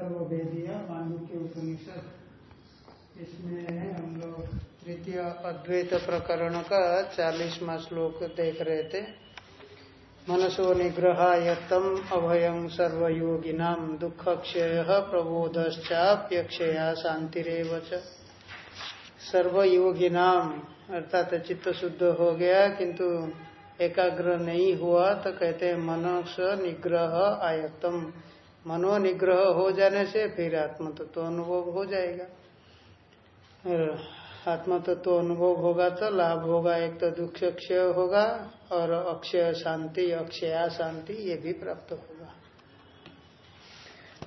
सर्ववेदीय मांडुक्य उपनिषद इसमें हम लोग तृतीय अद्वैत प्रकरण का चालीसवा श्लोक देख रहे थे। मनसो निग्रहायतम अभयम सर्वयोगिना दुख क्षय प्रबोधश्चाप्यक्षया शांतिरव सर्वयोगिनाम अर्थात चित्त शुद्ध हो गया, किंतु एकाग्र नहीं हुआ तो कहते मनस निग्रह आयतम मनो निग्रह हो जाने से फिर आत्म तत्व तो अनुभव हो जाएगा। आत्म तत्व तो अनुभव होगा तो लाभ होगा, एक तो दुख क्षय होगा और अक्षय शांति, अक्षया शांति ये भी प्राप्त होगा।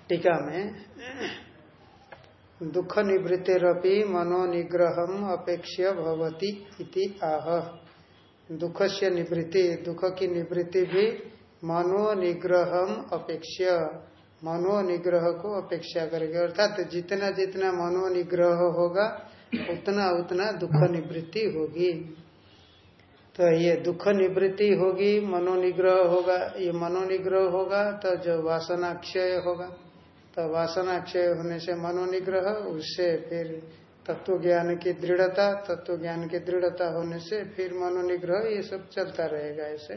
टीका में दुख निवृत्तिरपि मनो निग्रह अपेक्ष भवती इति आह। दुख से निवृत्ति, दुख की निवृत्ति भी मनो निग्रह अपेक्ष मनो निग्रह को अपेक्षा करेंगे। अर्थात जितना जितना मनो निग्रह होगा, उतना उतना दुख निवृत्ति होगी। तो ये दुख निवृत्ति होगी, मनोनिग्रह होगा, ये मनोनिग्रह होगा तो जो वासना क्षय होगा तो वासना क्षय होने से मनोनिग्रह, उससे फिर तत्व ज्ञान की दृढ़ता तत्व ज्ञान की दृढ़ता होने से फिर मनोनिग्रह, ये सब चलता रहेगा ऐसे।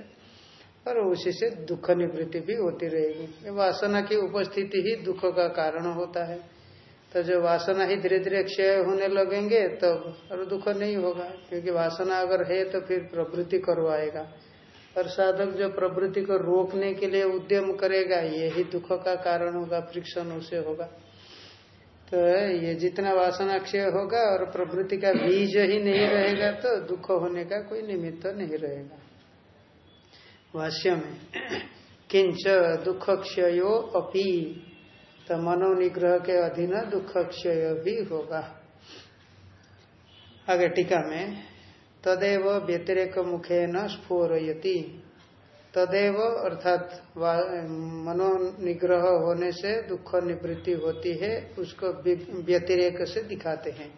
और उसी से दुख निवृत्ति भी होती रहेगी। वासना की उपस्थिति ही दुख का कारण होता है। तो जो वासना ही धीरे धीरे क्षय होने लगेंगे तब तो और दुख नहीं होगा। क्योंकि वासना अगर है तो फिर प्रवृत्ति करवाएगा और साधक जो प्रवृत्ति को रोकने के लिए उद्यम करेगा यही दुख का कारण होगा, फ्रिक्शन उसे होगा। तो ये जितना वासना क्षय होगा और प्रवृत्ति का बीज ही नहीं रहेगा तो दुख होने का कोई निमित्त नहीं रहेगा। भाष्य में, किंच दुख क्षयो अपी तो मनोनिग्रह के अधीन दुख क्षय भी होगा। आगे टीका में, तदेव व्यतिरेक मुखे न स्फोरयति। तदेव अर्थात मनोनिग्रह होने से दुख निवृत्ति होती है, उसको व्यतिरेक से दिखाते हैं।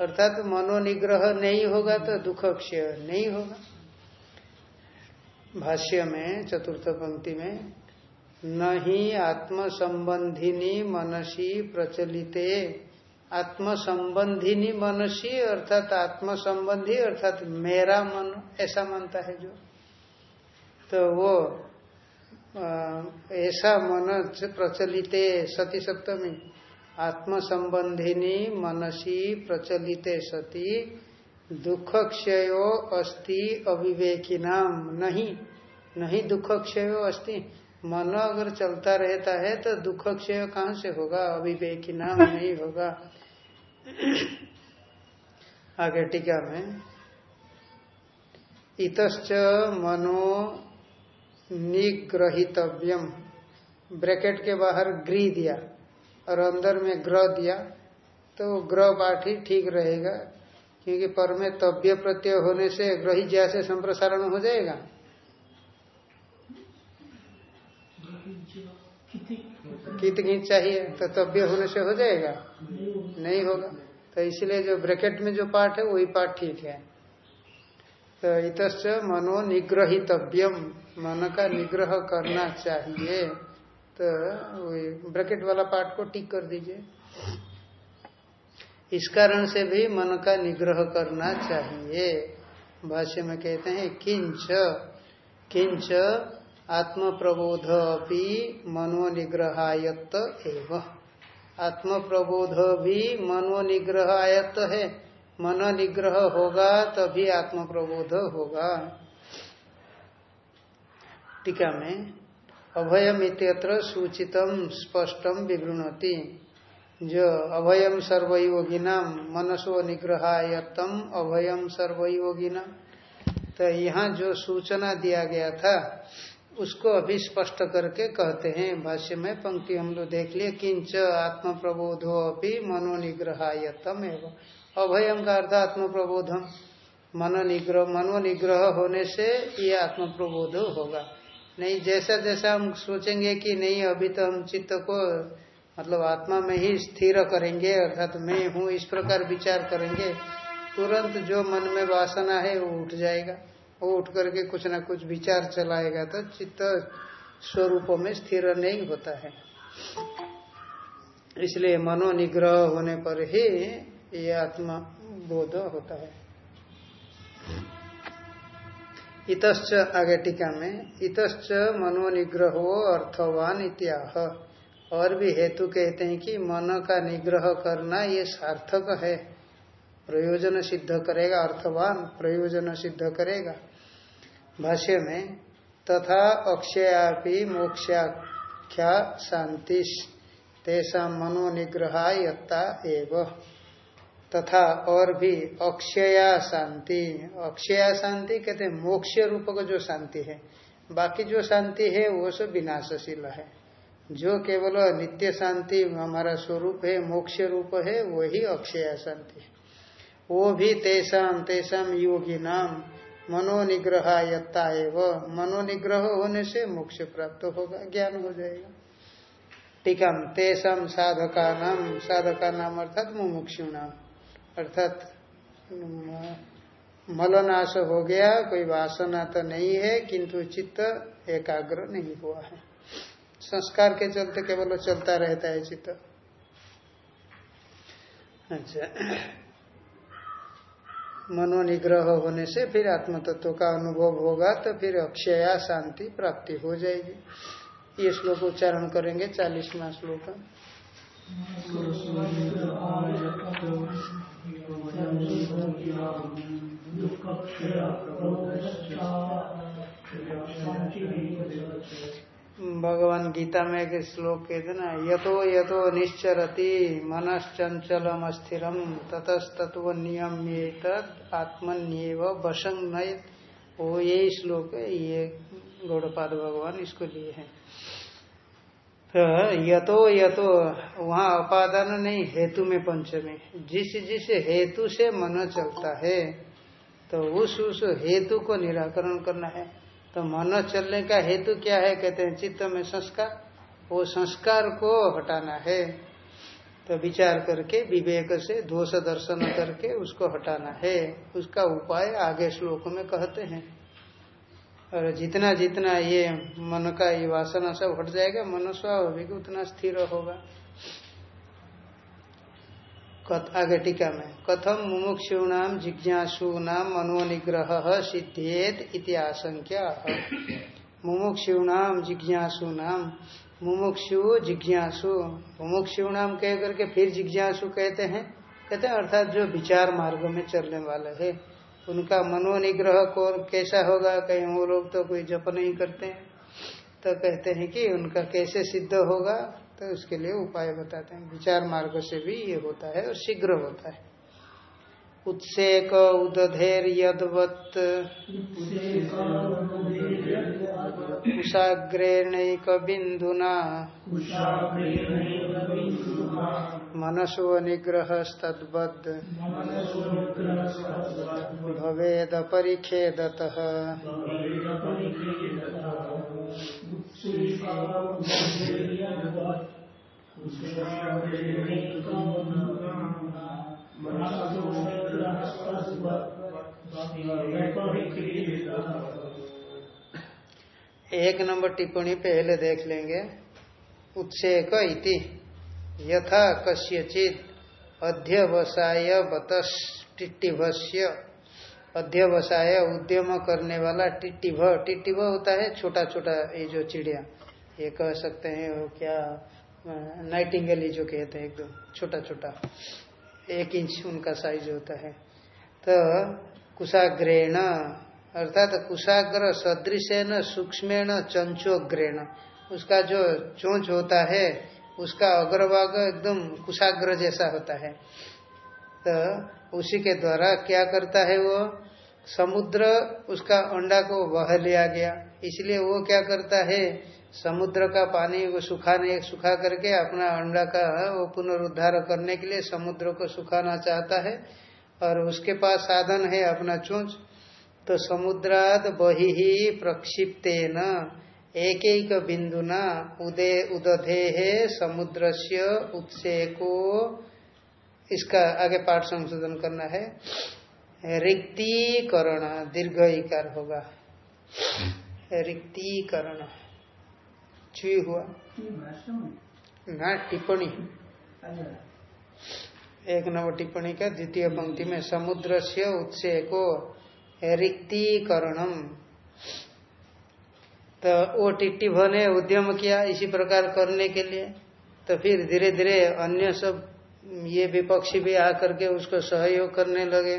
अर्थात मनोनिग्रह नहीं होगा तो दुख क्षय नहीं होगा। भाष्य में, चतुर्थ पंक्ति में न ही आत्म संबंधिनी मनसी प्रचलिते। आत्म संबंधिनी मनसी अर्थात आत्म संबंधी अर्थात मेरा मन, ऐसा मानता है जो। तो वो ऐसा मन प्रचलिते सती सप्तमी। आत्म संबंधिनी मनसी प्रचलिते सती। दुख क्षयो अस्ति अविवेकी नाम नहीं नहीं दुख क्षयो अस्ति। मन अगर चलता रहता है तो दुख क्षय कहाँ से होगा? अविवेकी नाम नहीं होगा। आगे टीका में। इतश्च मनो निग्रहितव्यम। ब्रैकेट के बाहर ग्री दिया और अंदर में ग्रह दिया तो ग्रह पाठ ठीक रहेगा। क्योंकि पर में तव्य प्रत्यय होने से ग्रही ज्या से संप्रसारण हो जाएगा। कित गीत चाहिए तो तव्य होने से हो जाएगा। नहीं होगा। तो इसलिए जो ब्रैकेट में जो पाठ है, वही पाठ ठीक है। तो इत मनो निग्रहितव्यम, मन का निग्रह करना चाहिए। तो ब्रैकेट वाला पाठ को टिक कर दीजिए। इस कारण से भी मन का निग्रह करना चाहिए। भाष्य में कहते हैं, किंच किंच आत्म प्रबोध भी मनो निग्रहायत एवं। आत्म प्रबोध भी मनो निग्रह आयत्त है। मन निग्रह होगा तभी आत्म प्रबोध होगा। टीका में अभयम इत्यत्र सूचितम स्पष्टम विवृणती। जो अभयम सर्वयोगिना मनसो निग्रहायतम अभयम सर्वयोगिना तो यहाँ जो सूचना दिया गया था, उसको अभी स्पष्ट करके कहते हैं, भाष्य में पंक्ति हम लोग देख लिए, किंच आत्म प्रबोधो अभी मनोनिग्रहायतम एवं। अभयम का अर्थ आत्म प्रबोधम मनो मनोनिग्रह मनोनिग्रह होने से ये आत्म प्रबोध होगा। नहीं जैसा जैसा हम सोचेंगे कि नहीं, अभी तो हम चित्त को मतलब आत्मा में ही स्थिर करेंगे, अर्थात मैं हूँ, इस प्रकार विचार करेंगे, तुरंत जो मन में वासना है वो उठ जाएगा। वो उठ करके कुछ ना कुछ विचार चलाएगा तो चित्त स्वरूपों में स्थिर नहीं होता है। इसलिए मनोनिग्रह होने पर ही ये आत्मा बोध होता है। इतश्च आगे टीका में, इतश्च मनोनिग्रह अर्थवान इत्याह। और भी हेतु कहते हैं कि मन का निग्रह करना ये सार्थक है। प्रयोजन सिद्ध करेगा, अर्थवान प्रयोजन सिद्ध करेगा। भाष्य में, तथा अक्षयापि मोक्षाख्या शांति तेषा मनोनिग्रहा यत्ता एव। तथा और भी अक्षया शांति अक्षया शांति कहते हैं, मोक्ष रूप का जो शांति है, बाकी जो शांति है, वो सब विनाशशील है। जो केवल नित्य शांति, हमारा स्वरूप है, मोक्ष रूप है, वही अक्षय शांति वो भी तेषाम तेषाम योगी नाम मनोनिग्रह यत्ता एवं मनोनिग्रह होने से मोक्ष प्राप्त होगा, ज्ञान हो जाएगा। टीका तेषम साधका नाम साधका नाम अर्थात मुमुक्षु नाम अर्थात मलनाश हो गया, कोई वासना तो नहीं है, किंतु चित्त एकाग्र नहीं हुआ है। संस्कार के चलते केवल चलता रहता है चित्त। अच्छा। मनोनिग्रह होने से फिर आत्म तत्व का अनुभव होगा तो फिर अक्षया शांति प्राप्ति हो जाएगी। ये श्लोक उच्चारण करेंगे, चालीसवा श्लोक। भगवान गीता में एक श्लोक कहते ना, यतो यतो निश्चरति मनश्चंचलम अस्थिरम ततस्तत्व नियम आत्मन्यव वसंग वो यही श्लोक है, ये गौड़पाद भगवान इसको लिए हैं। तो यतो यतो वहाँ अपादान नहीं, हेतु में पंचमी। जिस जिस हेतु से मन चलता है तो उस उस हेतु को निराकरण करना है। तो मन चलने का हेतु क्या है? कहते हैं, चित्त में संस्कार। वो संस्कार को हटाना है। तो विचार करके, विवेक से, दोष दर्शन करके उसको हटाना है। उसका उपाय आगे श्लोक में कहते हैं। और जितना जितना ये मन का ये वासना सब हट जाएगा मन स्वाभाविक उतना स्थिर होगा। आगे टीका में कथम मुमुक्षुणाम जिज्ञासूनाम मनोनिग्रह सिद्धेत इति आशंक्या। मुमुक्षुणाम जिज्ञासूनाम मुमुक्षु जिज्ञासु मुमुक्षुणाम कह करके फिर जिज्ञासु कहते हैं। कहते हैं, अर्थात जो विचार मार्ग में चलने वाले है, उनका मनोनिग्रह को कैसा होगा, कहीं वो लोग तो कोई जप नहीं करते। तो कहते हैं कि उनका कैसे सिद्ध होगा तो उसके लिए उपाय बताते हैं। विचार मार्ग से भी ये होता है और शीघ्र होता है। उत्सेक उदधेर यदवत। कुशाग्रेणैक बिंदुना मनसो निग्रह निग्रहस्तद्वद् भवेद परिखेदतः एक नंबर टिप्पणी पहले देख लेंगे। उत्सेक इति, यथा कस्यचित, अध्यवसाय बतस्टिभस्य अध्यवसाय उद्यम करने वाला टिट्टिभ। टिट्टिभ होता है छोटा छोटा ये जो चिड़िया, ये कह सकते हैं वो क्या नाइटिंगेल जो कहते हैं, एकदम छोटा छोटा एक इंच उनका साइज़ होता है। तो कुशाग्रेण, अर्थात कुशाग्र सदृश न सूक्ष्म चंचोग्रेण उसका जो चोंच होता है, उसका अग्रभाग एकदम कुशाग्र जैसा होता है। तो उसी के द्वारा क्या करता है वो, समुद्र उसका अंडा को बह लिया गया। इसलिए वो क्या करता है समुद्र का पानी वो सुखाने सुखा करके अपना अंडा का वो पुनरुद्धार करने के लिए समुद्र को सुखाना चाहता है और उसके पास साधन है अपना चोंच। तो समुद्राद बही ही प्रक्षिप्ते न एक एक बिंदुना उदे उदधे है समुद्र से उत्सेको। इसका आगे पाठ संशोधन करना है। रिक्तीकरण दीर्घ इकार होगा। रिक्तीकरण। चुई हुआ। ना, टिप्पणी। एक नंबर टिप्पणी का, द्वितीय पंक्ति में समुद्र से उत्से को रिक्तिकरणम तो वो टिट्टी भने उद्यम किया इसी प्रकार करने के लिए। तो फिर धीरे धीरे अन्य सब, ये विपक्षी भी आकर के उसको सहयोग करने लगे।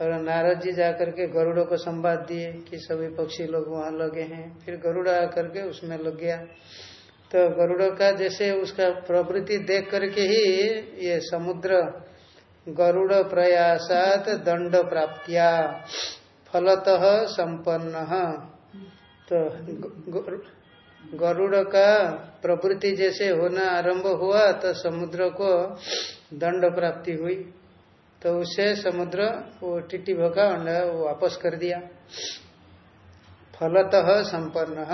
और नारद जी जाकर के गरुड़ों को संवाद दिए कि सभी पक्षी लोग वहाँ लगे हैं। फिर गरुड़ आकर के उसमें लग गया। तो गरुड़ का जैसे उसका प्रवृत्ति देख करके ही ये समुद्र गरुड़ प्रयासात दंड प्राप्तिया फलतः संपन्न। तो गरुड़ का प्रवृत्ति जैसे होना आरंभ हुआ तो समुद्र को दंड प्राप्ति हुई। तो उसे समुद्र वो टिट्टी भगा अंडा वो वापस कर दिया। फलतः संपन्न।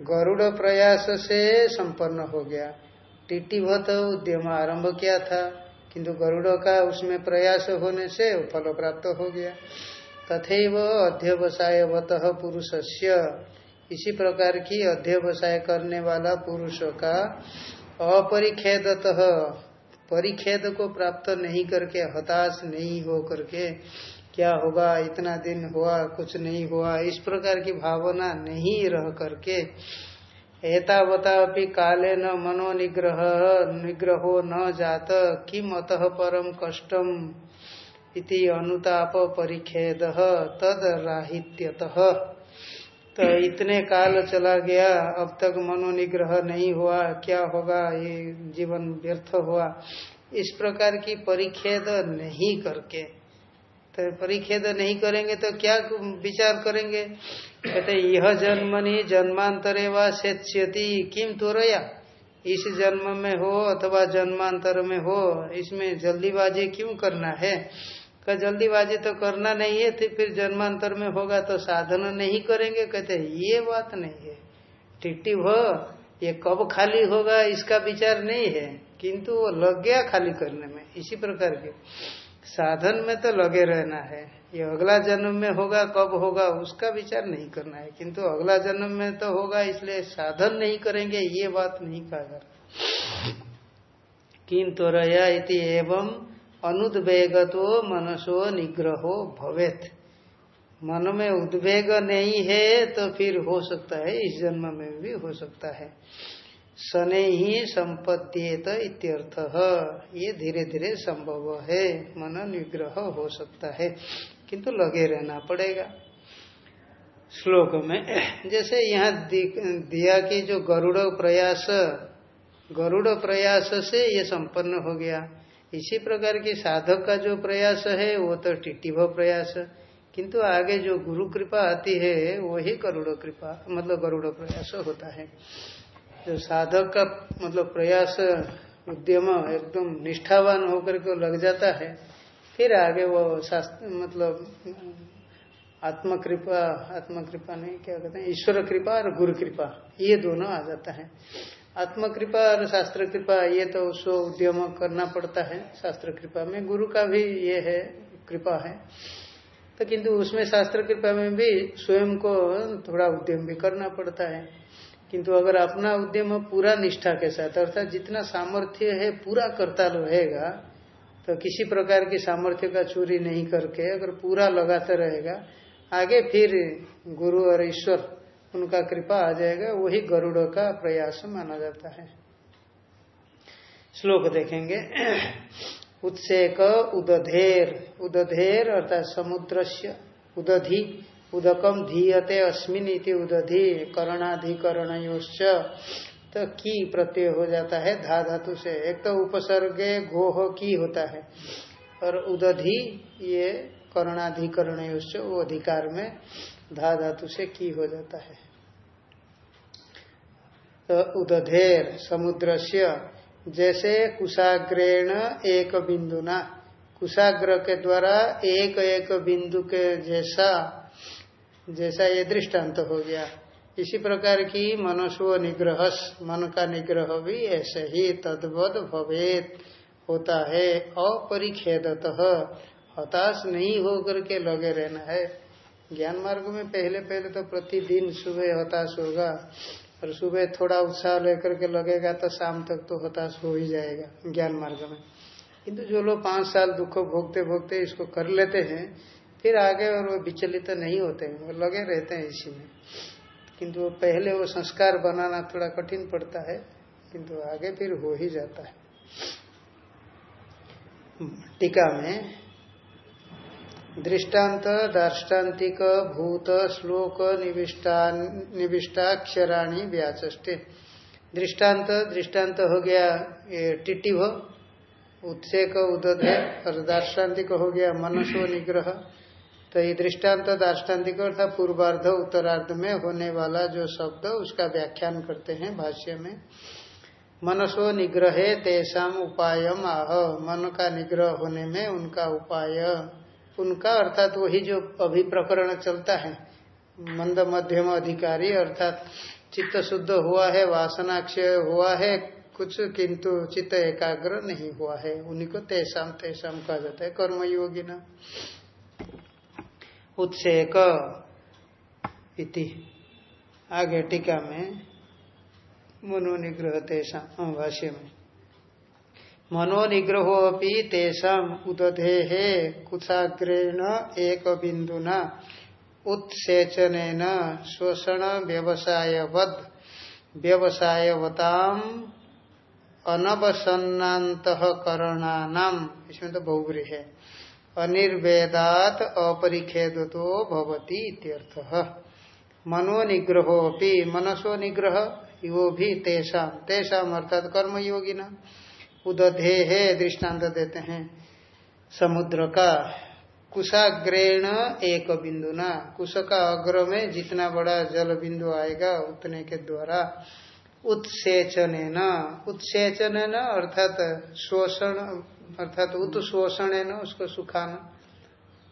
गरुड़ प्रयास से संपन्न हो गया। टिट्टी भत उद्यम आरंभ किया था, किंतु गरुड़ का उसमें प्रयास होने से फल प्राप्त हो गया। तथैव अध्यवसायवत पुरुष इसी प्रकार की अध्यवसाय करने वाला पुरुष का अपरिखेदतः परिखेद को प्राप्त नहीं करके, हताश नहीं हो करके, क्या होगा? इतना दिन हुआ, कुछ नहीं हुआ। इस प्रकार की भावना नहीं रह करके, एतावता भी काले न मनो निग्रह, निग्रहो न जात किम अतः परम कष्टम इति अनुताप परिखेद तद राहित्यतः तो इतने काल चला गया, अब तक मनोनिग्रह नहीं हुआ, क्या होगा, ये जीवन व्यर्थ हुआ। इस प्रकार की परिखेद नहीं करके। तो परिखेद नहीं करेंगे तो क्या विचार करेंगे? कहते यह जन्मनि जन्मांतरे व सेच्यति किम तोरया? इस जन्म में हो अथवा जन्मांतर में हो, इसमें जल्दीबाजी क्यों करना है? का जल्दीबाजी तो करना नहीं है तो फिर जन्मांतर में होगा तो साधन नहीं करेंगे। कहते ये बात नहीं है। टिट्टी हो ये कब खाली होगा, इसका विचार नहीं है। किंतु वो लग गया खाली करने में, इसी प्रकार के। साधन में तो लगे रहना है। ये अगला जन्म में होगा, कब होगा, उसका विचार नहीं करना है। किंतु अगला जन्म में तो होगा, इसलिए साधन नहीं करेंगे, ये बात नहीं कहा किंतु रया इति एवं अनुद्वेगतो मनसो निग्रहो भवेत। मन में उद्वेग नहीं है तो फिर हो सकता है, इस जन्म में भी हो सकता है। शनि ही संपद्येत इत्यर्थ। ये धीरे धीरे संभव है, मन निग्रह हो सकता है, किंतु लगे रहना पड़ेगा। श्लोक में, जैसे यहाँ दिया कि जो गरुड़ प्रयास गरुड़ प्रयास से ये संपन्न हो गया। इसी प्रकार की साधक का जो प्रयास है, वो तो टिटिभ प्रयास। किंतु आगे जो गुरु कृपा आती है वही गरुड़ कृपा मतलब गरुड़ प्रयास होता है। जो साधक का मतलब प्रयास, उद्यम एकदम निष्ठावान होकर के लग जाता है, फिर आगे वो मतलब आत्म कृपा आत्म कृपा नहीं, क्या कहते हैं, ईश्वर कृपा और गुरु कृपा, ये दोनों आ जाता है। आत्म कृपा और शास्त्र कृपा ये तो उसको उद्यम करना पड़ता है। शास्त्र कृपा में गुरु का भी ये है, कृपा है। तो किंतु उसमें शास्त्र कृपा में भी स्वयं को थोड़ा उद्यम भी करना पड़ता है। किंतु अगर अपना उद्यम पूरा निष्ठा के साथ, अर्थात जितना सामर्थ्य है, पूरा करता रहेगा तो किसी प्रकार की सामर्थ्य का चोरी नहीं करके अगर पूरा लगाता रहेगा, आगे फिर गुरु और ईश्वर उनका कृपा आ जाएगा, वही गरुड़ का प्रयास माना जाता है। श्लोक देखेंगे। उत्सेक उदधेर उदधेर अर्थात समुद्र से उदधि उदकम धीयते अस्मिन उदधि करणाधिकरण तो की प्रत्यय हो जाता है? धा धातु से। एक तो उपसर्गे गोह की होता है। और उदधि, ये करणाधिकरण वो अधिकार में धा धातु से की हो जाता है। तो उदधेर समुद्र से जैसे कुशाग्रेण एक बिंदुना। कुशाग्र के द्वारा एक एक बिंदु के जैसा जैसा ये दृष्टांत हो गया। इसी प्रकार की मनस्व निग्रह मन का निग्रह भी ऐसे ही तद्वत भवेत होता है। अपरिखेदत, हताश नहीं होकर के लगे रहना है। ज्ञान मार्ग में पहले पहले तो प्रतिदिन सुबह हताश होगा और सुबह थोड़ा उत्साह लेकर के लगेगा तो शाम तक तो हताश हो ही जाएगा ज्ञान मार्ग में। किंतु जो लोग पाँच साल दुख भोगते भोगते इसको कर लेते हैं, फिर आगे और वो विचलित तो नहीं होते हैं, वो लगे रहते हैं इसी में। किंतु वो पहले वो संस्कार बनाना थोड़ा कठिन पड़ता है, किंतु आगे फिर हो ही जाता है। टीका में दृष्टांत दार्ष्टान्तिक भूत श्लोक निविष्टाक्षराणी व्याचे दृष्टांत दृष्टांत हो गया हो उत्सेक उदत और दार्ष्टान्तिक हो गया, मनसो, निग्रह। तो ये दृष्टांत दार्ष्टान्तिक अर्थात पूर्वार्ध, उत्तरार्ध में होने वाला जो शब्द, उसका व्याख्यान करते हैं भाष्य में। मनसो, निग्रहे, तेषाम उपाय आह। मन का निग्रह होने में उनका उपाय। उनका अर्थात वही जो अभी प्रकरण चलता है, मंद मध्यम अधिकारी, अर्थात चित्त शुद्ध हुआ है, वासनाक्षय हुआ है, कुछ किंतु चित्त एकाग्र नहीं हुआ है। उन्हीं को तेसाम तेसाम कहा जाता है कर्मयोगी न उत्सेक इति। आगे टीका में मनोनिग्रह तेषा भाष्य में। मनोनिग्रहो अपनी तेषाम उदधे है कुथाग्रेण एक बिंदुना उत्सेचन शोषण व्यवसायवद व्यवसायवताम अनवसन्नातकरणानाम इसमें तो बहुग्री है अनिर्वेदात अपरिखेद तो भवती इत्यर्थः। मनोनिग्रहो मनसो निग्रह वो भी तेषाम। तेषाम अर्थात कर्म योगी न उदधे है दृष्टांत देते हैं। समुद्र का कुशाग्रेण एक बिंदु ना। कुश का अग्र में जितना बड़ा जल बिंदु आएगा, उतने के द्वारा उत्सेचन न। उत्सेचन न अर्थात शोषण, अर्थात उत्शोषण न उसको सुखाना।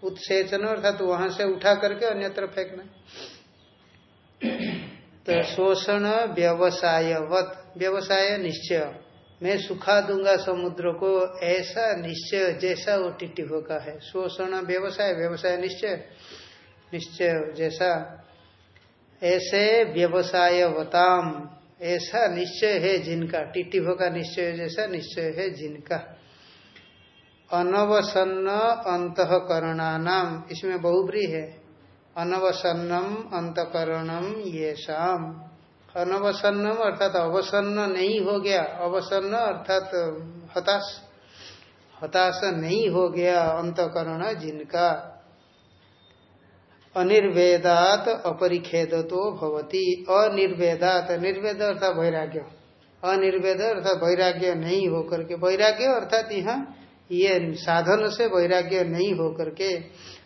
उत्सेचन अर्थात वहाँ से उठा करके अन्यत्र फेंकना। तो शोषण व्यवसायवत। व्यवसाय निश्चय। मैं सुखा दूँगा समुद्र को, ऐसा निश्चय, जैसा वो टिटिहो का है। शोषण, व्यवसाय व्यवसाय निश्चय निश्चय जैसा। ऐसे व्यवसायवताम, ऐसा निश्चय है जिनका। टिटिहो का निश्चय जैसा, निश्चय है जिनका। अनवसन्न अंतकरणा नाम इसमें बहुब्री है। अनवसन्नम अंतकरणम ये शाम अनवसन्नम अर्थात अवसन्न नहीं हो गया। अवसन्न अर्थात हताश। हताश नहीं हो गया अंतकरण जिनका। अनिर्वेदात अपरिखेद तो भवती। अनिर्वेदात, निर्वेद अर्थात वैराग्य। अनिर्वेद अर्थात वैराग्य नहीं होकर के। वैराग्य अर्थात यहाँ, ये साधन से वैराग्य नहीं होकर के।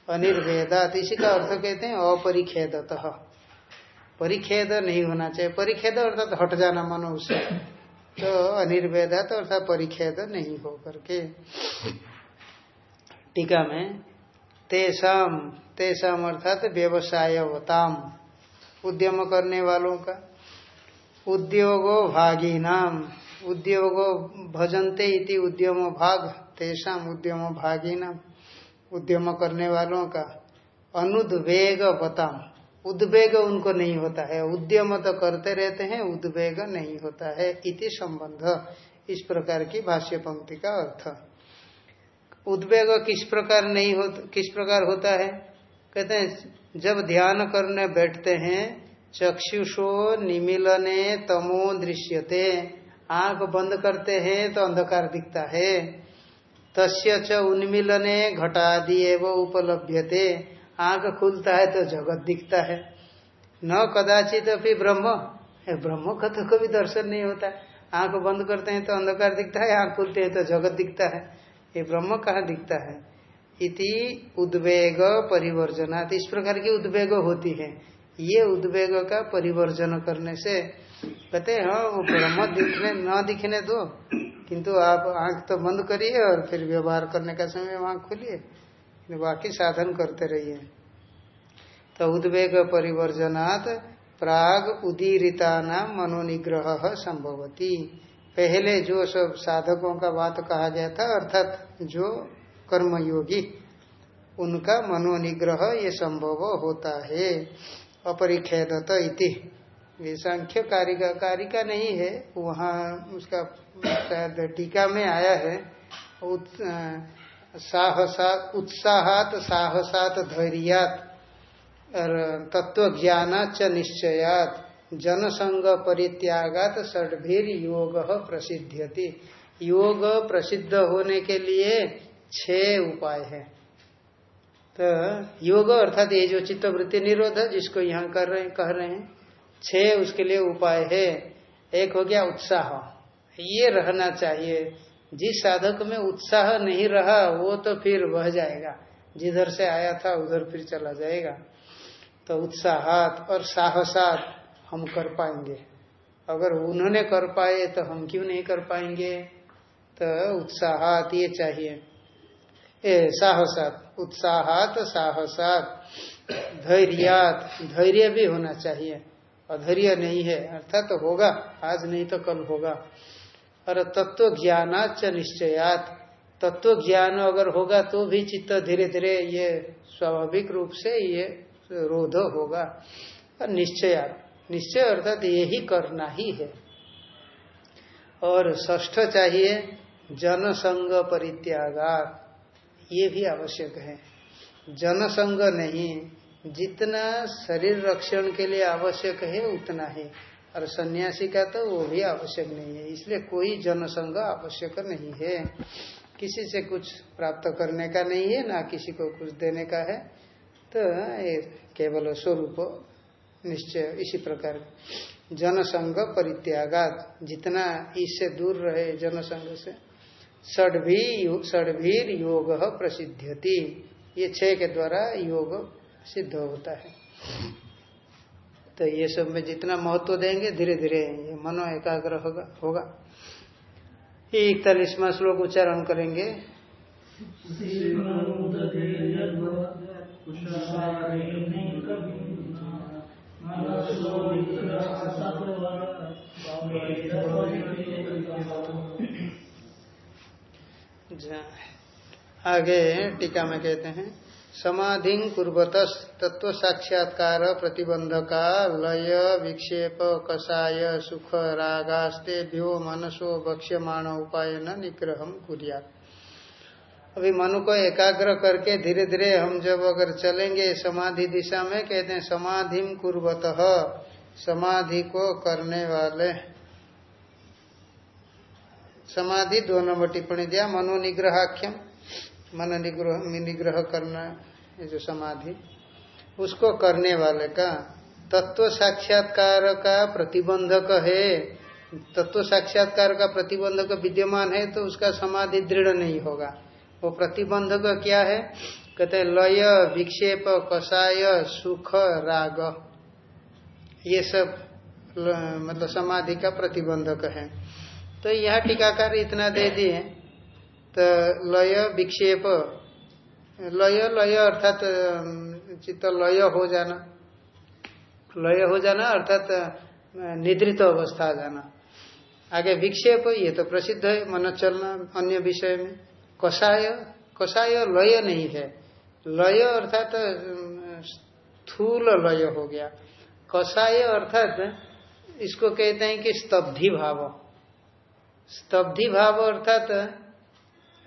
अनिर्वेदात, इसी का अर्थ कहते हैं अपरिखेद परिखेद नहीं होना चाहिए। परिखेद अर्थात हट जाना मनो उससे तो अनिर्वेदात अर्थात परिखेद नहीं हो करके। टीका में, तेसाम तेसाम अर्थात व्यवसायवताम, उद्यम करने वालों का। उद्योगो भागी नाम उद्योगो भजनते इति उद्यम भाग, तेसाम उद्यम भागी नाम उद्यम करने वालों का। अनुद्वेग बताम उद्वेग उनको नहीं होता है। उद्यम तो करते रहते हैं, उद्वेग नहीं होता है। इति संबंध। इस प्रकार की भाष्य पंक्ति का अर्थ। उद्वेग किस प्रकार नहीं हो किस प्रकार होता है? कहते हैं, जब ध्यान करने बैठते हैं, चक्षुषो निमिलने तमो दृश्यते। आँख बंद करते हैं तो अंधकार दिखता है। तस्य च उन्मिलने घटादि एवं उपलब्धते आँख खुलता है तो जगत दिखता है। न कदाचित अभी ब्रह्म ब्रह्म का तो कभी दर्शन नहीं होता। आँख बंद करते हैं तो अंधकार दिखता है, आँख खुलते हैं तो जगत दिखता है। ये ब्रह्म कहाँ दिखता है? इति उद्वेग परिवर्जना इस प्रकार की उद्वेग होती है। ये उद्वेग का परिवर्जन करने से, कहते हैं हाँ वो ब्रह्म दिखने, न दिखने दो, किंतु आप आँख तो बंद करिए और फिर व्यवहार करने का समय आँख खोलिए। बाकी साधन करते रहिए। तो उद्वेग परिवर्जनात् प्राग उदीरिता नाम मनोनिग्रह संभवती। पहले जो सब साधकों का बात कहा गया था, अर्थात जो कर्मयोगी, उनका मनोनिग्रह ये संभव होता है। अपरिखेदत इति। ये सांख्य कारिका कारिका नहीं है, वहाँ उसका शायद टीका में आया है। साहसात, उत्साहात, साहसात, धैर्यात और तत्व ज्ञान च निश्चयात। जनसंग परित्यागात षडभीर योग प्रसिद्ध्यति। योग प्रसिद्ध होने के लिए छह उपाय है। तो योग अर्थात ये जो चित्तवृत्ति निरोध है, जिसको यहाँ कर रहे, कह रहे हैं, छह उसके लिए उपाय है। एक हो गया उत्साह। ये रहना चाहिए। जिस साधक में उत्साह नहीं रहा, वो तो फिर बह जाएगा। जिधर से आया था, उधर फिर चला जाएगा। तो उत्साहात और साहसात हम कर पाएँगे। अगर उन्होंने कर पाए तो हम क्यों नहीं कर पाएँगे? तो उत्साहात ये चाहिए। ए, साहसात। उत्साहात, साहसात। धैर्यात। धैर्य भी होना चाहिए। अधैर्य नहीं है, अर्थात तो होगा। आज नहीं तो कल होगा। और तत्व ज्ञानाच निश्चयात। तत्व ज्ञान अगर होगा तो भी चित्त धीरे धीरे ये स्वाभाविक रूप से ये रोध होगा। निश्चयात निश्चय अर्थात यही करना ही है। और ष्ठ चाहिए, जनसंग परित्यागा। ये भी आवश्यक है। जनसंग नहीं, जितना शरीर रक्षण के लिए आवश्यक है, उतना है। और सन्यासी का तो वो भी आवश्यक नहीं है, इसलिए कोई जनसंग आवश्यक नहीं है। किसी से कुछ प्राप्त करने का नहीं है, ना किसी को कुछ देने का है। तो ये केवल स्वरूप निश्चय, इसी प्रकार। जनसंग परित्यागात, जितना इससे दूर रहे जनसंग से षडभीर योग प्रसिद्धति ये छह के द्वारा योग सिद्ध होता है। तो ये सब में जितना महत्व देंगे धीरे धीरे ये मनो एकाग्र होगा होगा। ये इकतालीसवा श्लोक उच्चारण करेंगे। आगे टीका में कहते हैं समाधि कुर्बत तत्व साक्षात्कार प्रतिबंधका लय विक्षेप कषाय सुख रागास्तेभ्यो मनसो भक्ष्यमाण उपाय न निग्रह कुरिया अभी मनु को एकाग्र करके धीरे धीरे हम जब अगर चलेंगे समाधि दिशा में, कहते हैं, समाधि कुर्बत समाधि को करने वाले। समाधि दो नंबर टिप्पणी दिया मनोनिग्रहाख्यम मन निग्रह निग्रह करना ये जो समाधि, उसको करने वाले का तत्व साक्षात्कार का प्रतिबंधक है। तत्व साक्षात्कार का प्रतिबंधक विद्यमान है तो उसका समाधि दृढ़ नहीं होगा। वो प्रतिबंधक क्या है? कहते हैं, लय, विक्षेप, कषाय, सुख, राग। ये सब मतलब समाधि का प्रतिबंधक है। तो यह टीकाकार इतना दे दिए। तो लय विक्षेप। लय लय अर्थात चित्त लय हो जाना। लय हो जाना अर्थात निद्रित अवस्था आ जाना। आगे विक्षेप, ये तो प्रसिद्ध है मन चलना अन्य विषय में। कषाय कषाय लय नहीं है। लय अर्थात स्थूल लय हो गया। कषाय अर्थात, इसको कहते हैं कि स्तब्धि भाव। स्तब्धि भाव अर्थात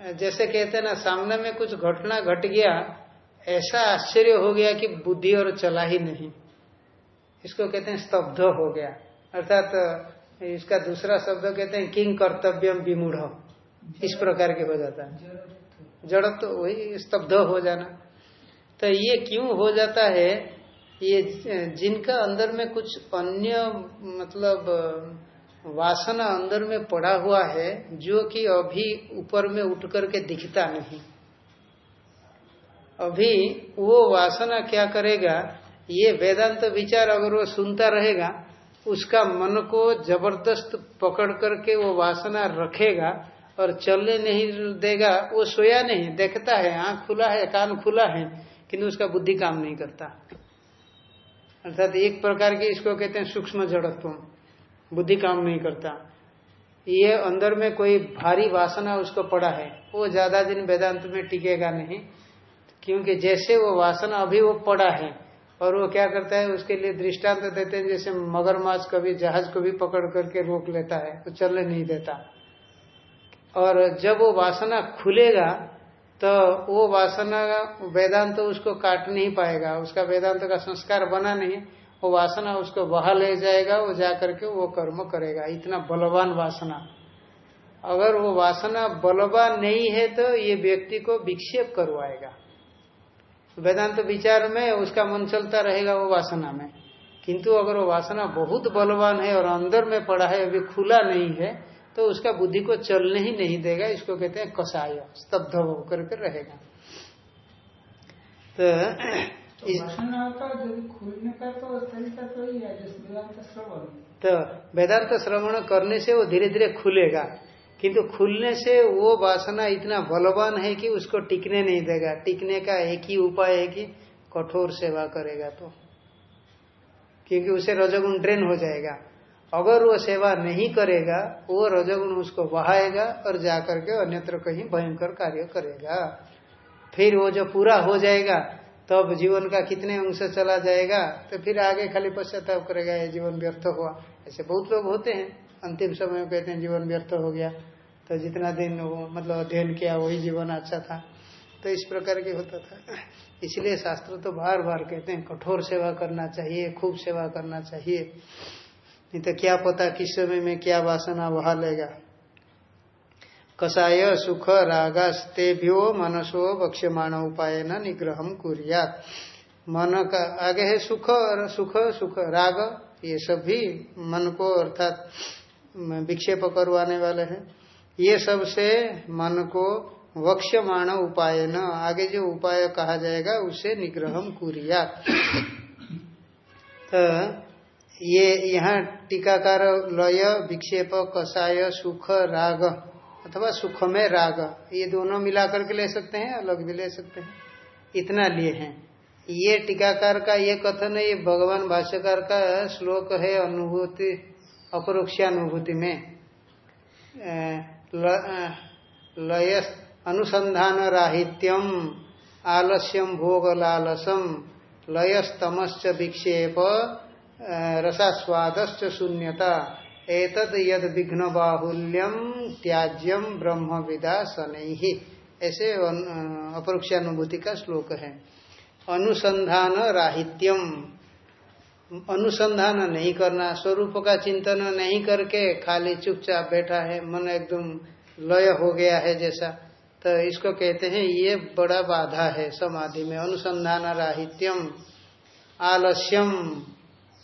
जैसे कहते हैं ना, सामने में कुछ घटना घट गट गया, ऐसा आश्चर्य हो गया कि बुद्धि और चला ही नहीं। इसको कहते हैं स्तब्ध हो गया। अर्थात तो इसका दूसरा शब्द कहते हैं किंग कर्तव्यम विमूढ़। इस प्रकार के हो जाता है। जड़प तो वही स्तब्ध हो जाना। तो ये क्यों हो जाता है? ये जिनका अंदर में कुछ अन्य मतलब वासना अंदर में पड़ा हुआ है, जो कि अभी ऊपर में उठ करके दिखता नहीं। अभी वो वासना क्या करेगा, ये वेदांत विचार अगर वो सुनता रहेगा, उसका मन को ज़बरदस्त पकड़ करके वो वासना रखेगा और चलने नहीं देगा, वो सोया नहीं, देखता है, आँख खुला है, कान खुला है, किंतु उसका बुद्धि काम नहीं करता। अर्थात एक प्रकार के इसको कहते हैं सूक्ष्म जड़त्व। बुद्धि काम नहीं करता। ये अंदर में कोई भारी वासना उसको पड़ा है, वो ज़्यादा दिन वेदांत में टिकेगा नहीं, क्योंकि जैसे वो वासना अभी वो पड़ा है, और वो क्या करता है, उसके लिए दृष्टांत तो देते हैं, जैसे मगरमाछ कभी जहाज़ को भी पकड़ करके रोक लेता है तो चलने नहीं देता। और जब वो वासना खुलेगा तो वो वासना वेदांत तो उसको काट नहीं पाएगा, उसका वेदांत तो का संस्कार बना नहीं वो वासना उसको बहा ले जाएगा वो जा करके वो कर्म करेगा। इतना बलवान वासना। अगर वो वासना बलवान नहीं है तो ये व्यक्ति को विक्षेप करवाएगा। वेदांत विचार में उसका मन चलता रहेगा वो वासना में। किंतु अगर वो वासना बहुत बलवान है और अंदर में पड़ा है अभी खुला नहीं है तो उसका बुद्धि को चलने ही नहीं देगा। इसको कहते हैं कसाय स्तब्ध होकर रहेगा। तो, तो वेदांत श्रवण करने से वो धीरे धीरे खुलेगा। किंतु खुलने से वो वासना इतना बलवान है कि उसको टिकने नहीं देगा। टिकने का एक ही उपाय है कि कठोर सेवा करेगा तो। क्योंकि उसे रजगुण ड्रेन हो जाएगा। अगर वो सेवा नहीं करेगा, वो रजगुण उसको बहाएगा और जाकर के अन्यत्र कहीं भयंकर कार्य करेगा। फिर वो जो पूरा हो जाएगा तब जीवन का कितने अंश चला जाएगा तो फिर आगे खाली पश्चाताप करेगा ये जीवन व्यर्थ हुआ। ऐसे बहुत लोग होते हैं, अंतिम समय में कहते हैं जीवन व्यर्थ हो गया। तो जितना दिन मतलब अध्ययन किया, वही जीवन अच्छा था। तो इस प्रकार के होता था। इसलिए शास्त्र तो बार बार कहते हैं, कठोर सेवा करना चाहिए, खूब सेवा करना चाहिए। नहीं तो क्या पता किस समय में क्या वासना बहा लेगा। कषाय सुख रागास्तेभ्यो मनसो बक्ष्यमाण उपाय न निग्रह कुरिया मन का आगे है सुख और सुख सुख, राग, ये सब भी मन को अर्थात विक्षेप करवाने वाले हैं। ये सबसे मन को वक्ष्यमाण उपाय न आगे जो उपाय कहा जाएगा, उसे निग्रह कुरिया तो ये यहाँ टीकाकार लय, विक्षेप कषाय सुख, राग अथवा सुख में राग, ये दोनों मिला करके ले सकते हैं, अलग भी ले सकते हैं। इतना लिए हैं। ये टीकाकार का ये कथन ये भगवान भाष्यकार का श्लोक है अनुभूति अपरोक्षानुभूति में। लय अनुसंधान राहित्यम आलस्यम भोग लालसम लयस्तमश्च विक्षेप रसास्वादश्च शून्यता। एतद यद विघ्न बाहुल्यम त्याज्यम ब्रह्म विदा शनि ऐसे अपरोक्षानुभूति का श्लोक है। अनुसंधान राहित्यम अनुसंधान नहीं करना, स्वरूप का चिंतन नहीं करके खाली चुपचाप बैठा है, मन एकदम लय हो गया है जैसा। तो इसको कहते हैं, ये बड़ा बाधा है समाधि में। अनुसंधान राहित्यम आलस्यम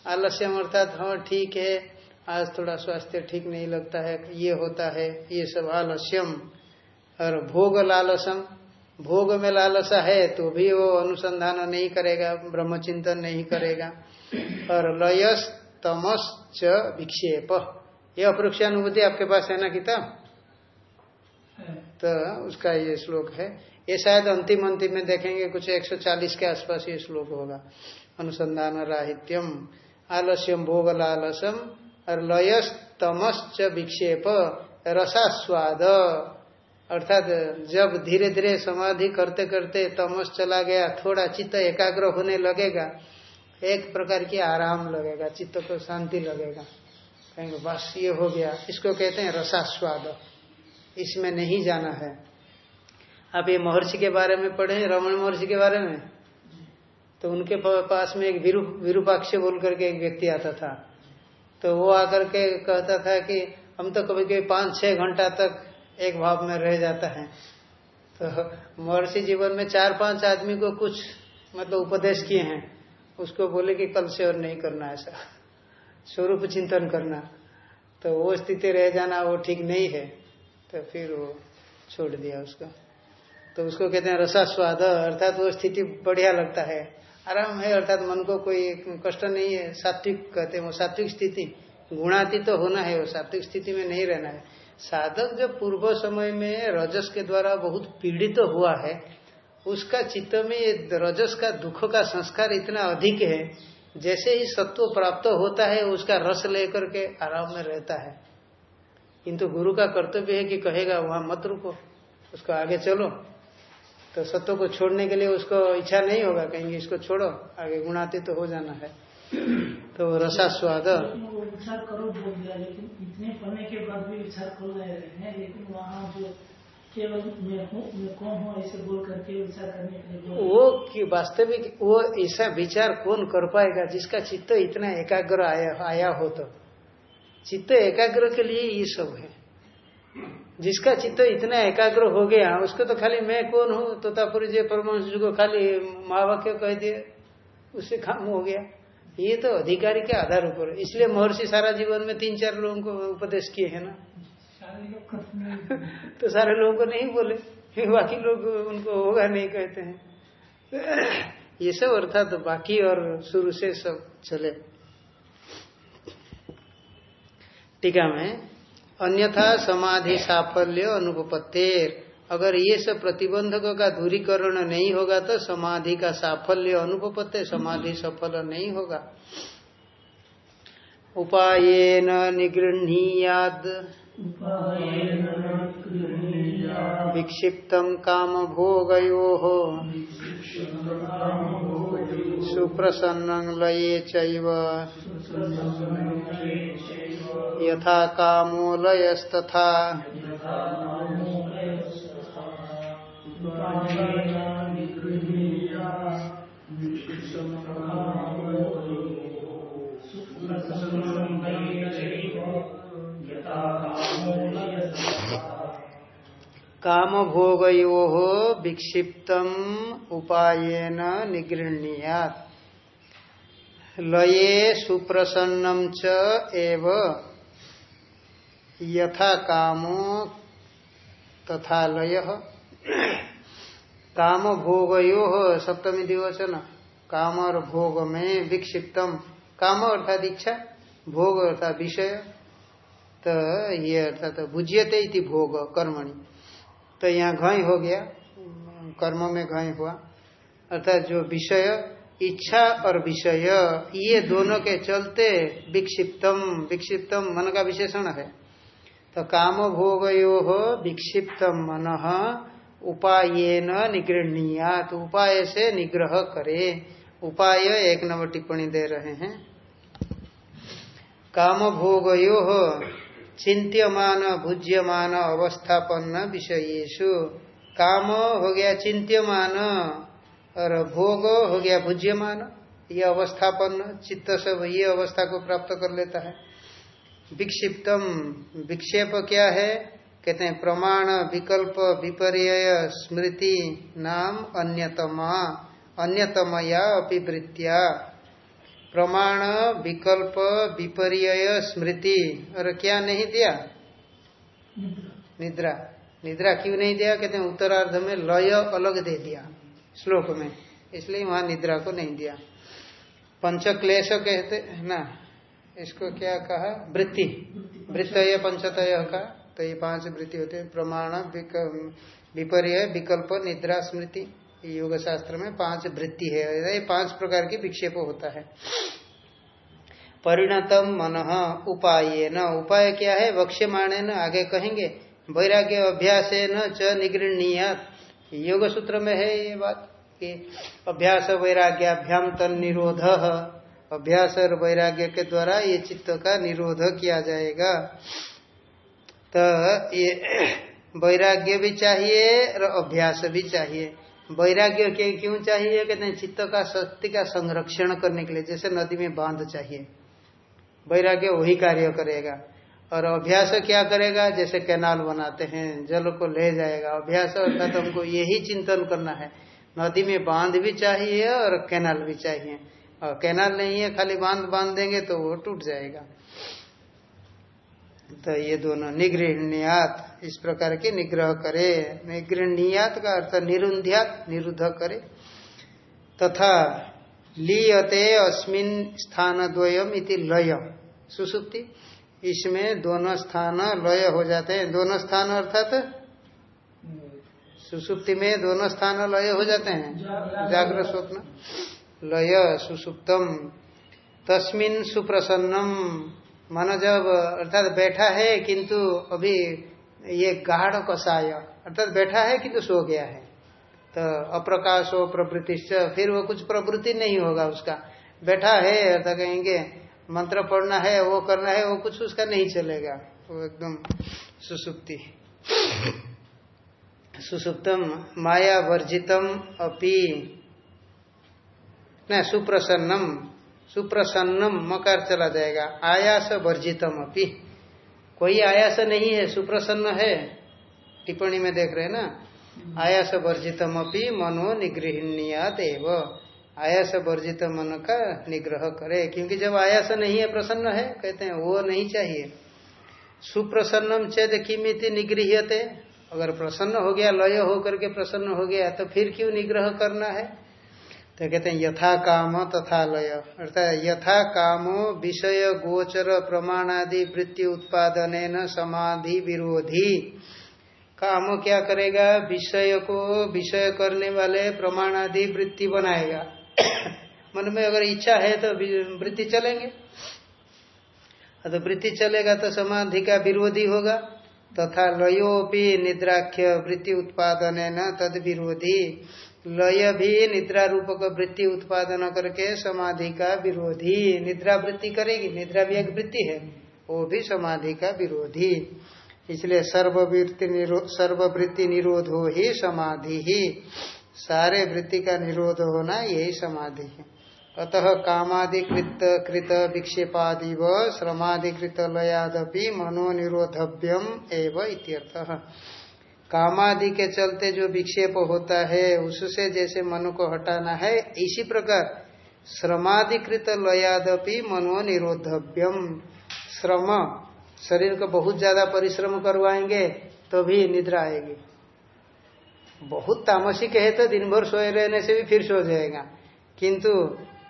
आलस्यम अर्थात हाँ ठीक है आज थोड़ा स्वास्थ्य ठीक नहीं लगता है ये होता है ये सब आलस्यम। और भोग लालसम भोग में लालसा है तो भी वो अनुसंधान नहीं करेगा ब्रह्मचिंतन नहीं करेगा। और लयस तमस च विक्षेप। ये अपरोक्षानुभूति आपके पास है ना किताब तो उसका ये श्लोक है। ये शायद अंतिम अंतिम में देखेंगे कुछ 140 के आसपास ये श्लोक होगा। अनुसंधान राहित्यम आलस्यम भोग लालसम और लयस तमश्च विक्षेप, रसास्वाद। अर्थात जब धीरे धीरे समाधि करते करते तमस चला गया, थोड़ा चित्त एकाग्र होने लगेगा, एक प्रकार की आराम लगेगा, चित्त को शांति लगेगा। कहेंगे, बस ये हो गया। इसको कहते हैं रसास्वाद। इसमें नहीं जाना है। आप ये महर्षि के बारे में पढ़े रमन महर्षि के बारे में? तो उनके पास में एक विरूपाक्ष बोल करके एक व्यक्ति आता था। तो वो आकर के कहता था कि हम तो कभी कभी पाँच छह घंटा तक एक भाव में रह जाता है। तो महर्षि जीवन में चार पाँच आदमी को कुछ मतलब उपदेश किए हैं। उसको बोले कि कल से और नहीं करना ऐसा। स्वरूप चिंतन करना। तो वो स्थिति रह जाना वो ठीक नहीं है। तो फिर वो छोड़ दिया उसको। तो उसको कहते हैं रसा स्वाद अर्थात वो स्थिति बढ़िया लगता है। आराम है, अर्थात मन को कोई कष्ट नहीं है। सात्विक कहते हैं वो, सात्विक स्थिति। गुणातीत तो होना है वो, सात्विक स्थिति में नहीं रहना है। साधक जो पूर्व समय में रजस के द्वारा बहुत पीड़ित तो हुआ है, उसका चित्त में ये रजस का दुख का संस्कार इतना अधिक है, जैसे ही सत्व प्राप्त होता है, उसका रस लेकर के आराम में रहता है। किंतु गुरु का कर्तव्य है कि कहेगा, वहाँ मत रुको, उसको आगे चलो। तो सत्व को छोड़ने के लिए उसको इच्छा नहीं होगा कहेंगे इसको छोड़ो आगे गुणाते तो हो जाना है। तो रसास्वाद। विचार करो बोल दिया लेकिन इतने पढ़ने के बाद भी विचार कर रहे हैं लेकिन वहाँ जो केवल मैं हूँ मैं कौन हूँ ऐसे बोल करके विचार करने के लिए वो कि वास्तविक वो ऐसा विचार कौन कर पाएगा जिसका चित्त इतना एकाग्र आया आया हो तो? चित्त एकाग्र के लिए ये सब है। जिसका चित्त इतना एकाग्र हो गया उसको तो खाली मैं कौन हूँ? तोतापुरी जी परमहंस को खाली माँ महावाक्य कह दिए। उससे काम हो गया। ये तो अधिकारी के आधार ऊपर। इसलिए महर्षि सारा जीवन में तीन चार लोगों को उपदेश किए हैं ना। तो सारे लोगों को नहीं बोले। बाकी लोग उनको होगा नहीं कहते हैं। ये सब अर्थात तो बाकी और शुरू से सब चले। टीका में अन्यथा समाधि साफल्य अनुपत्तेर अगर ये सब प्रतिबंधक का दूरीकरण नहीं होगा तो समाधि का साफल्य अनुपत्य समाधि सफल नहीं होगा। उपायन निगृहणीयाद। विक्षिप्त काम भोगयो सुप्रसन्न लये चैव। यथा कामो लयस्तथा काम भोगयो विक्षिप्त उपायन निगृहणीयात लये सुप्रसन्नम च एव। यथा कामो तथा लय। काम भोगयो सप्तमी दिवचन काम और भोग में विक्षिप्तम। काम अर्थात इच्छा, भोग अर्थात विषय। तो ये अर्थात भुज्यते इति भोग, कर्मणि। तो यहाँ घय हो गया। कर्म में घय हुआ। अर्थात जो विषय, इच्छा और विषय, ये दोनों के चलते विक्षिप्तम विक्षिप्तम मन का विशेषण है। तो काम भोगयो हो विक्षिप्तम मन उपाय न निगृहणीया तो उपाय से निग्रह करे। उपाय एक नंबर टिप्पणी दे रहे हैं। काम भोगयो हो चिंत्यमान भुज्यमान, अवस्थापन्न विषयेशु काम हो गया चिंत्यमान और भोग हो गया भुज्यमान। ये अवस्थापन्न, चित्त सब ये अवस्था को प्राप्त कर लेता है। विक्षिप्तम, विक्षेप क्या है? कहते हैं, प्रमाण, विकल्प विपर्य स्मृति, नाम, अन्यतमा। अन्यतमया अपिवृत्तिया प्रमाण, विकल्प विपर्य स्मृति। और क्या नहीं दिया? निद्रा। निद्रा क्यों नहीं दिया? कहते हैं उत्तरार्ध में लय अलग दे दिया श्लोक में। इसलिए वहाँ निद्रा को नहीं दिया। पंचक्लेश कहते ना, इसको क्या कहा? वृत्ति। वृत्त पंचतय का। तो ये पाँच वृत्ति होते हैं। प्रमाण विपर्य विकल्प, निद्रा, स्मृति। योग शास्त्र में पाँच वृत्ति है। ये पाँच प्रकार की विक्षेप होता है। परिणतम मन उपाय न उपाय क्या है? वक्ष्यमाणे न आगे कहेंगे, वैराग्य अभ्यास न च निगृहणीय योग सूत्र में है ये बात कि अभ्यास वैराग्याभ्याम तन निरोध। अभ्यास और वैराग्य के द्वारा ये चित्त का निरोध किया जाएगा। तो ये वैराग्य भी चाहिए और अभ्यास भी चाहिए। वैराग्य के क्यों चाहिए? कहते हैं, चित्त का शक्ति का संरक्षण करने के लिए, जैसे नदी में बाँध चाहिए। वैराग्य वही कार्य करेगा। और अभ्यास क्या करेगा? जैसे कैनाल बनाते हैं, जल को ले जाएगा। अभ्यास अर्थात हमको यही चिंतन करना है। नदी में बाँध भी चाहिए और कैनाल भी चाहिए। और कैनाल नहीं है, खाली बाँध बाँध देंगे तो वो टूट जाएगा। तो ये दोनों निगृहणियात, इस प्रकार के निग्रह करे। निगृहणियात का अर्थ निरुंध्यात, निरुद्ध करे। तथा लीयते अस्मिन स्थान द्वयम इति लय। सुसुप्ति। इसमें दोनों स्थान लय हो जाते हैं। दोनों स्थान अर्थात सुसुप्ति में दोनों स्थान लय हो जाते हैं। जागृत स्वप्न। लय सुसुप्तम। तस्मिन सुप्रसन्नम। मन जब, अर्थात बैठा है किंतु अभी ये गाढ़ कसाय, अर्थात बैठा है किंतु सो गया है। तो अप्रकाश अप्रकाशो प्रवृत्ति फिर वो कुछ प्रवृत्ति नहीं होगा उसका। बैठा है अर्थात कहेंगे, मंत्र पढ़ना है, वो करना है, वो कुछ उसका नहीं चलेगा। वो एकदम सुसुप्ति। सुसुप्तम माया वर्जितम अपी, न सुप्रसन्नम। सुप्रसन्नम, मकार चला जाएगा। आयास वर्जितम अपि। कोई आयास नहीं है, सुप्रसन्न है? टिप्पणी में देख रहे हैं ना? आयास वर्जितम अपनी मनो निगृहणिया देव आयास वर्जित मन का निग्रह करे, क्योंकि जब आयास नहीं है, प्रसन्न है, कहते हैं, वो नहीं चाहिए। सुप्रसन्नम चेद किमिति निगृहते अगर प्रसन्न हो गया, लय होकर के प्रसन्न हो गया तो फिर क्यों निग्रह करना है? तो कहते हैं, यथा काम तथा लय। अर्थात यथा काम, विषय, गोचर, प्रमाणादि, वृत्ति उत्पादन समाधि, विरोधी। काम क्या करेगा? विषय को विषय करने वाले प्रमाणादि, वृत्ति बनाएगा। मन में अगर इच्छा है तो वृत्ति चलेंगे। तो वृत्ति चलेगा तो समाधि का विरोधी होगा। तथा लयोपि निद्राख्य, वृत्ति उत्पादन तद विरोधी। लय भी निद्रा रूपक वृत्ति उत्पादन करके समाधि का विरोधी। निद्रा वृत्ति करेगी, निद्रा भी एक वृत्ति है, वो भी समाधि का विरोधी। इसलिए सर्ववृत्ति निरोध सर्ववृत्ति निरोधो ही समाधि ही। सारे वृत्ति का निरोध होना यही समाधि है। अतः कामादिकृत कृत विक्षेपादि व श्रमाधिकृत लयादपि मनोनिरोधव्यम एवं इत्यर्थ। कामादि के चलते जो विक्षेप होता है, उससे जैसे मन को हटाना है, इसी प्रकार श्रमाधिकृत लयादपि मनोनिरोधव्यम। श्रम, शरीर को बहुत ज़्यादा परिश्रम करवाएँगे तो भी निद्रा आएगी। बहुत तामसिक है तो दिन भर सोए रहने से भी फिर सो जाएगा। किंतु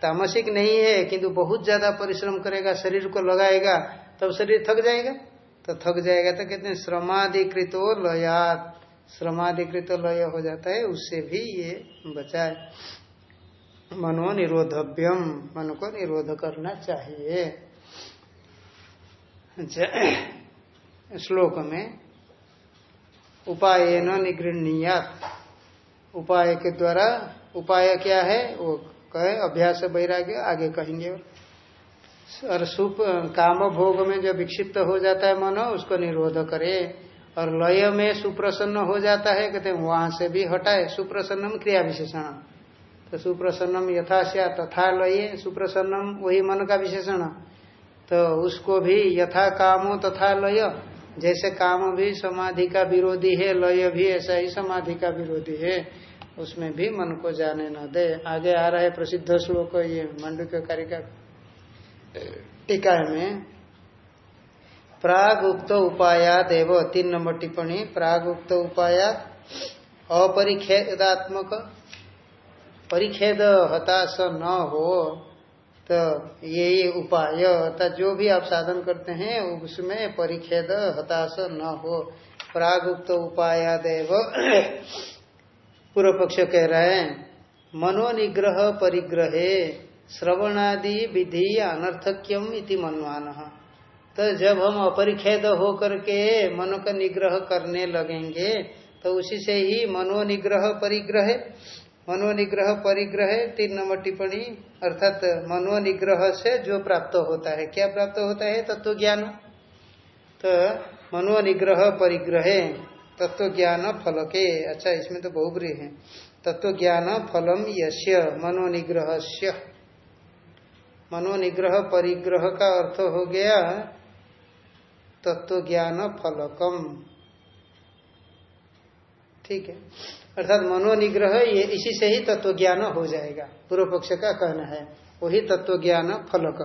तामसिक नहीं है, किंतु बहुत ज़्यादा परिश्रम करेगा, शरीर को लगाएगा, तब शरीर थक जाएगा। तो थक जाएगा तो कहते हैं, श्रमाधिकृतो लयात। श्रमाधिकृत लय हो जाता है, उससे भी ये बचाए मनो निरोधव्यम, मन को निरोध करना चाहिए। अच्छा श्लोक में उपाय न निगृहणीयात। उपाय के द्वारा, उपाय क्या है? वो कहे, अभ्यास वैराग्य, आगे कहेंगे और सुप, काम भोग में जो विक्षिप्त हो जाता है मन, उसको निरोध करे। और लय में सुप्रसन्न हो जाता है, कहते वहाँ से भी हटाए, सुप्रसन्नम क्रिया विशेषण। तो सुप्रसन्नम यथाश्या तथा लय, सुप्रसन्नम वही मन का विशेषण। तो उसको भी यथा कामो तथा लय, जैसे काम भी समाधि का विरोधी है, लय भी ऐसा ही समाधि का विरोधी है, उसमें भी मन को जाने न दे। आगे आ रहा है प्रसिद्ध श्लोक ये मंडू के कारिका। टीका में प्राग उक्त उपाया देव तीन नंबर टिप्पणी प्राग उक्त उपाया अपरिखेदात्मक, परिखेद हताश न हो तो यही उपाय अर्थात जो भी आप साधन करते हैं, उसमें परिखेद हताश न हो। प्राग उक्त उपाया देव पूर्व पक्ष कह रहे हैं मनोनिग्रह परिग्रहे श्रवणादि विधि अनर्थक्यम इति मनवान तो जब हम अपरिखेद होकर के मनो का निग्रह करने लगेंगे तो उसी से ही मनोनिग्रह परिग्रह मनोनिग्रह परिग्रह तीन नंबर टिप्पणी, अर्थात मनोनिग्रह से जो प्राप्त होता है। क्या प्राप्त होता है? तत्व ज्ञान तो मनोनिग्रह परिग्रह तत्व ज्ञान फल के अच्छा इसमें तो बहुब्री है। तत्व ज्ञान फलम यश्य मनोनिग्रह मनोनिग्रह, परिग्रह का अर्थ हो गया तत्व ज्ञान फलकम। ठीक है? अर्थात मनोनिग्रह, ये इसी से ही तत्व ज्ञान हो जाएगा। पूर्व पक्ष का कहना है, वही तत्व ज्ञान फलक।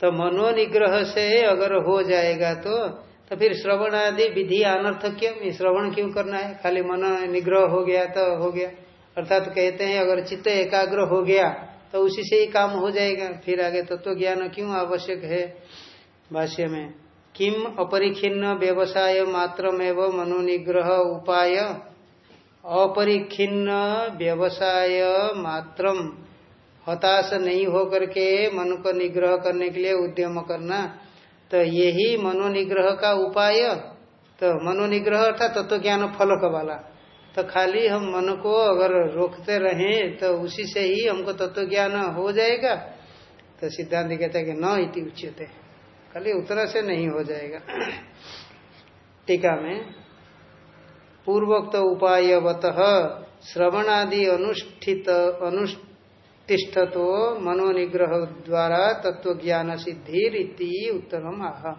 तो मनोनिग्रह से अगर हो जाएगा तो तो फिर श्रवण आदि विधि अनर्थ क्यों? श्रवण क्यों करना है? खाली मन निग्रह हो गया तो हो गया। अर्थात तो कहते हैं, अगर चित्त एकाग्र हो गया तो उसी से ही काम हो जाएगा। फिर आगे तत्व तो ज्ञान क्यों आवश्यक है? भाष्य में, किम अपरिखिन्न व्यवसाय मात्रमेव मनोनिग्रह उपाय? अपरिखिन्न व्यवसाय मात्रम, हताश नहीं हो करके मन को निग्रह करने के लिए उद्यम करना। तो यही मनोनिग्रह का उपाय। तो मनोनिग्रह अर्थात तत्व तो ज्ञान फलक वाला। तो खाली हम मन को अगर रोकते रहें तो उसी से ही हमको तत्व ज्ञान हो जाएगा। तो सिद्धांत कहता है कि न इति उच्यते। खाली उतना से नहीं हो जाएगा। टीका में, पूर्वोक्त उपायवत श्रवणादि अनुष्ठित अनुष्ठिष्ठ तो मनोनिग्रह द्वारा तत्व ज्ञान सिद्धि रीति उत्तरम आह।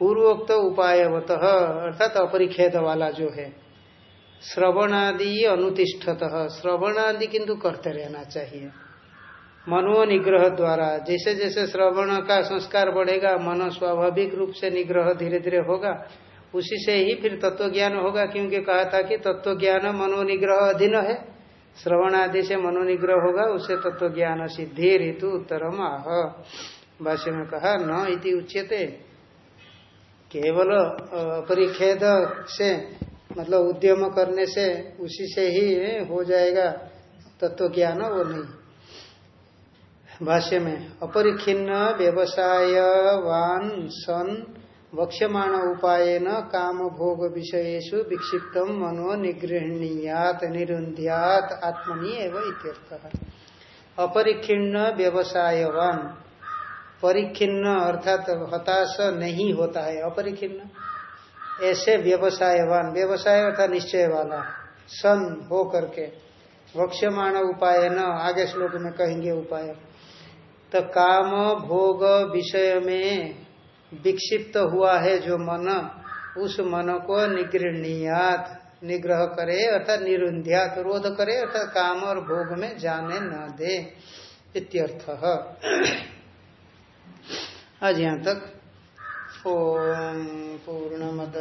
पूर्वोक्त उपायवत, अर्थात अपरिखेद वाला जो है श्रवणादि अनुतिष्ठत। श्रवणादि किंतु करते रहना चाहिए। मनो निग्रह द्वारा, जैसे जैसे श्रवण का संस्कार बढ़ेगा, मन स्वाभाविक रूप से निग्रह धीरे धीरे होगा, उसी से ही फिर तत्व ज्ञान होगा, क्योंकि कहा था कि तत्व ज्ञान मनोनिग्रह अधीन है। श्रवण आदि से मनोनिग्रह होगा उससे तत्व ज्ञान सिद्धि ऋतु उत्तरम आह। भाष्य में कहा, न इति उच्यते। केवल परिखेद से मतलब उद्यम करने से, उसी से ही हो जाएगा तत्व ज्ञान वो नहीं। भाष्य में, अपरिखिन्न व्यवसायवान सन वक्ष्यमाण उपायन काम भोग विषयेशु विक्षिप्त मनो निगृहणीयात निरुंध्यात आत्मनि एवं अपरिखिन्न व्यवसायवान परिखिन्न अर्थात हताश नहीं होता है, अपरिखिन्न। ऐसे व्यवसायवान, व्यवसाय अर्थात निश्चय वाला सन हो करके। वक्ष्यमाण उपाय न, आगे श्लोक में कहेंगे उपाय। तो काम भोग विषय में विक्षिप्त हुआ है जो मन, उस मन को निगृहणीयात, निग्रह करे अर्थात निरुंध्यात रोध करे अर्थात काम और भोग में जाने न दे, इत्यर्थ। आज यहाँ तक ओम पूर्णमद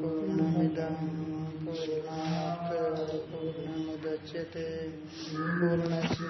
पूर्णमिदम पूर्णात् पूर्णमुदच्यते। पूर्णस्य